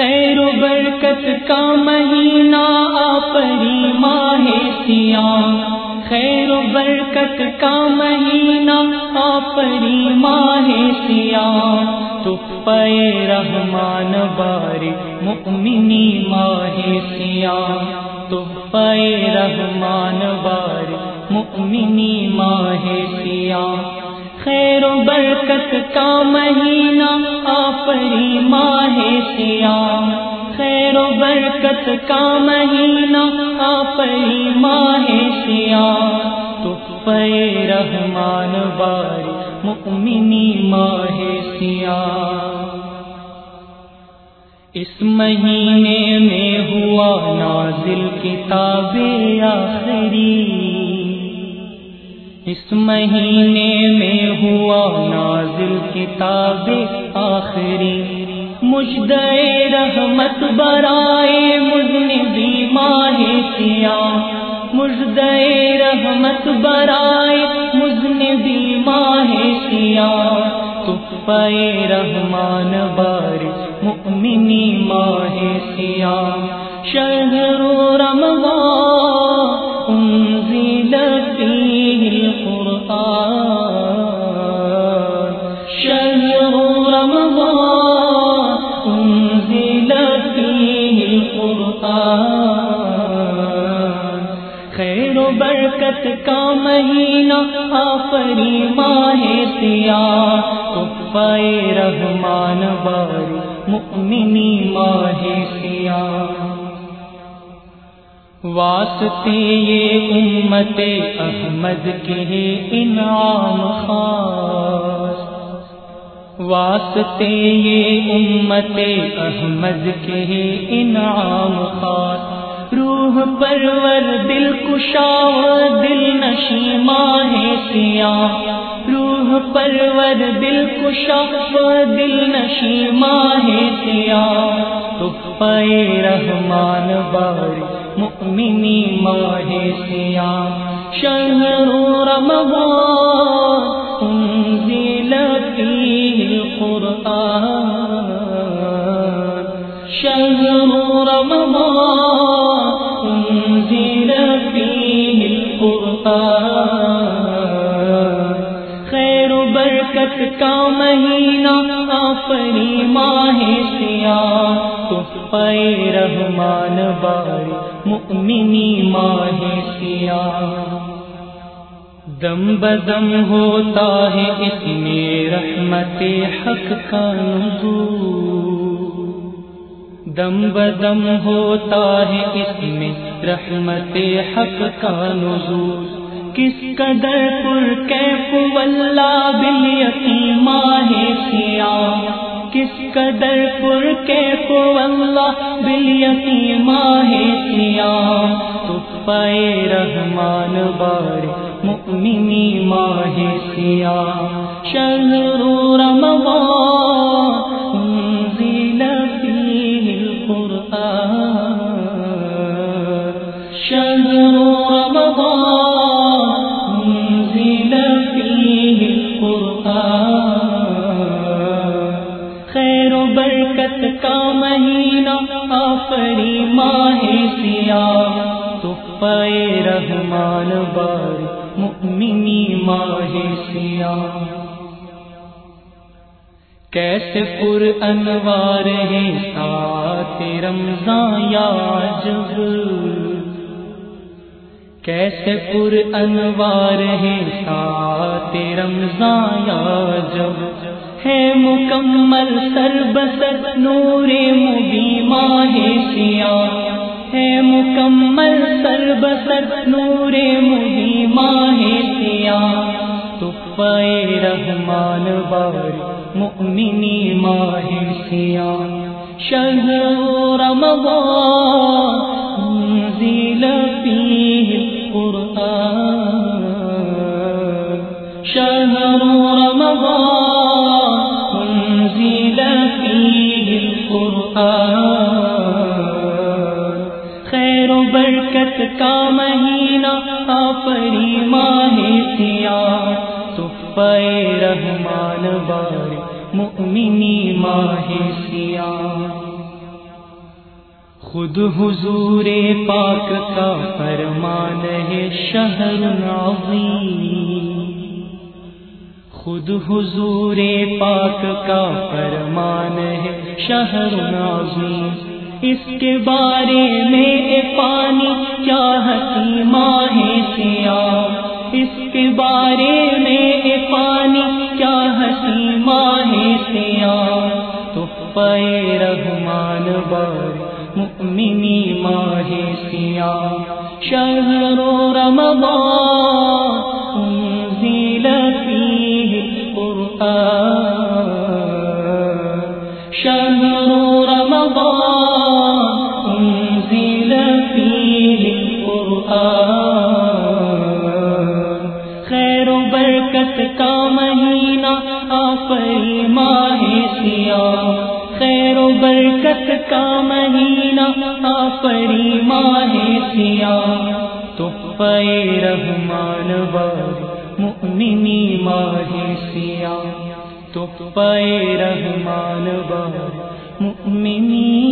خیر و برکت کا مہینہ آپری ماہ سیام خیر و برکت کا مہینہ آپری ماہ سیام تو پے رحمان باری مؤمنی ماہ سیام تو پے رحمان باری مؤمنی ماہ سیام خیر و برکت کا مہینہ آفری ماہ سیام خیر و برکت کا مہینہ آفری ماہ سیام تو پے رحمان باری مؤمنی ماہ سیام اس مہینے میں ہوا نازل کتاب آخری۔ اس مہینے میں ہوا نازل کتاب آخری۔ مجد رحمت برائے مجنبی ماہ سیا مجد رحمت برائے مجنبی ماہ سیا تو پے رحمان بار مؤمنی ماہ سیا شہر رمضان برکت کا مہینہ آفری ماہ سیاہ کفائے رحمان باری مؤمنی ماہ سیاہ۔ واسطے یہ امت احمد کے انعام خاص۔ واسطے یہ امت احمد کے انعام خاص۔ روح پرور دل کشا دل نشی ماہ سیاہ۔ روح پرور دل کشا دل نشی ماہ سیاہ۔ تو پے رحمان باری مؤمنی ماہ سیام شہر رمضان خیر و برکت کا مہینہ آفری ماہ سیاہ۔ تو پے رحمان باری مؤمنی ماہ سیاہ۔ دم بدم ہوتا ہے اس میں رحمت حق کا نزول۔ دم بدم ہوتا ہے اس میں رحمت حق کا نزول۔ کس قدر پر کیف واللہ بلیتی ماہ سیاہ کس قدر پر کیف واللہ بلیتی ماہ سیاہ تو پائے رحمان بار مؤمنی ماہ سیاہ شہر رمضان آفری ماہ سیاہ تو پے رحمان بار مؤمنی ماہ سیاہ۔ کیسے پر انوار ہے سات رمضان یا جب کیسے پر انوار ہے سات رمضان یا جب ہے مکمل سر بسر نور مبی ماہ سیاہ ہے مکمل سر بسر نور مبی ماہ سیاہ تو رحمان بار مؤمنی ماہ سیاہ شہر رمضان انزل فيه القرآن۔ شهر رمضان خیر و برکت کا مہینہ آفری ماہ سیاہ تو پے رحمان بار مؤمنی ماہ سیاہ خود حضور پاک کا فرمان ہے شہر عظیم۔ خود حضور پاک کا فرمان ہے شہر عظیم اس کے بارے میں پانی کیا ہسی ماہ سیاہ؟ اس کے بارے میں پانی کیا ہسی ماہ سیاہ؟ تو پے رحمان بار مؤمنی ماہ سیاہ۔ شہر و رمضان، انزل فیہ قرآن خیر و برکت کا مہینہ آفری ماہ سیاہ. خیر و برکت کا مہینہ آفری ماہ سیاہ. تو پے رحمان بار مؤمنی ماہ سیاہ. تو پے رحمان بار مؤمنی